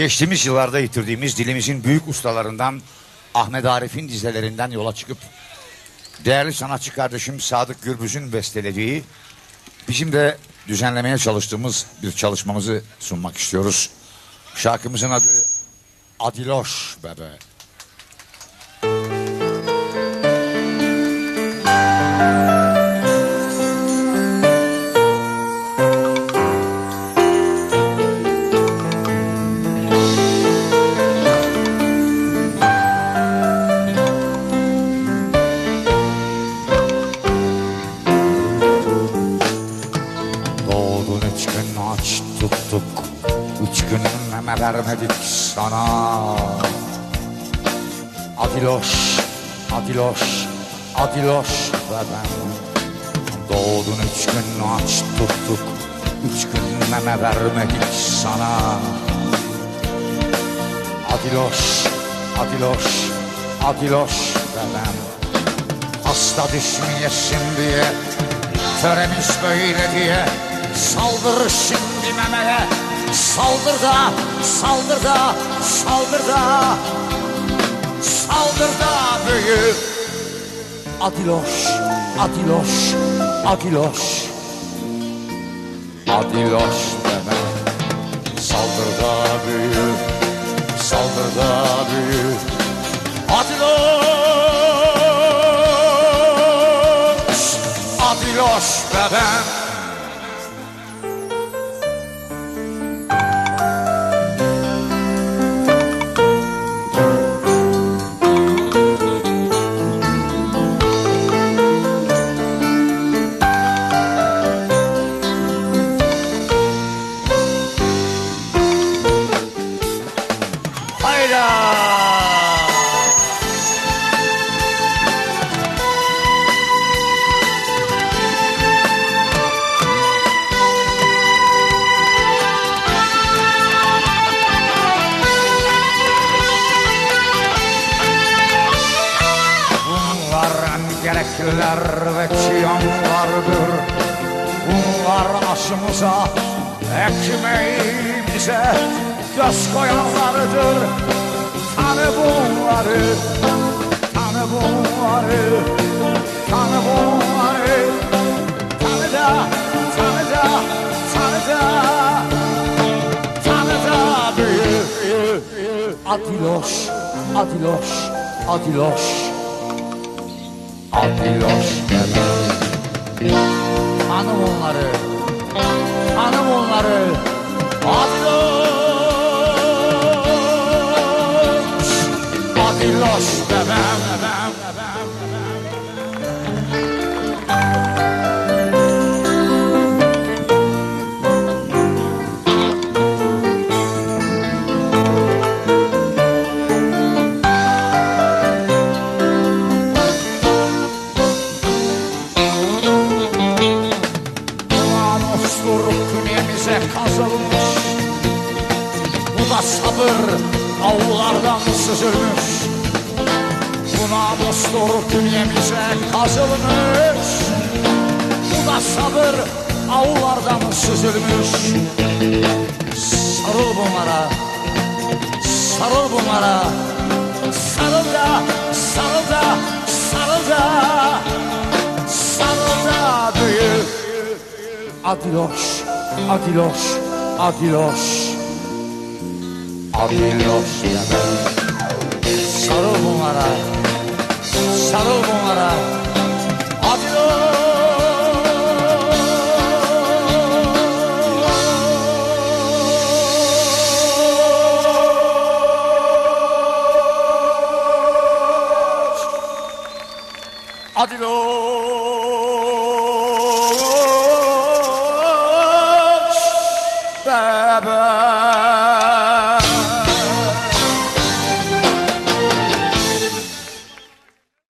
Geçtiğimiz yıllarda yitirdiğimiz dilimizin büyük ustalarından Ahmet Arif'in dizelerinden yola çıkıp değerli sanatçı kardeşim Sadık Gürbüz'ün bestelediği bizim de düzenlemeye çalıştığımız bir çalışmamızı sunmak istiyoruz. Şarkımızın adı Adiloş Bebe. Doğdun tuttuk. Üç gün vermedik sana. Adiloş, Adiloş, Adiloş ve ben Doğdun üç gün aç tuttuk. Üç gün meme vermedik sana. Adiloş, Adiloş, Adiloş ve ben Hasta düşmeyesin diye Töremiz böyle diye Saldır şimdi memeye Saldır da, saldır da, saldır da. Saldır da büyük. Adiloş, Adiloş, Adiloş. Adiloş deme Saldır da büyük. Saldır da büyük. Adiloş. Adiloş bebem En gerekliler ve çıyanlardır Bunlar aşımıza, ekmeğimize göz koyanlardır Tanı bunları, tanı bunları, tanı bunları. Tanı da, tanı da, tanı da, tanı da büyük Adiloş, Adiloş. Adiloş bebe Hanım onları Hanım onları Namustur künyemize kazılmış. Bu da sabır avlardan süzülmüş namustur künyemize kazılmış. Bu da sabır avlardan süzülmüş? Sarıl bunlara Sarıl bunlara Sarıl da Sarıl da Sarıl da Sarıl da büyük Adiloş, Adiloş, Adiloş Adiloş Sarıl bunlara Sarıl bunlara. Adiloş Adiloş Bebe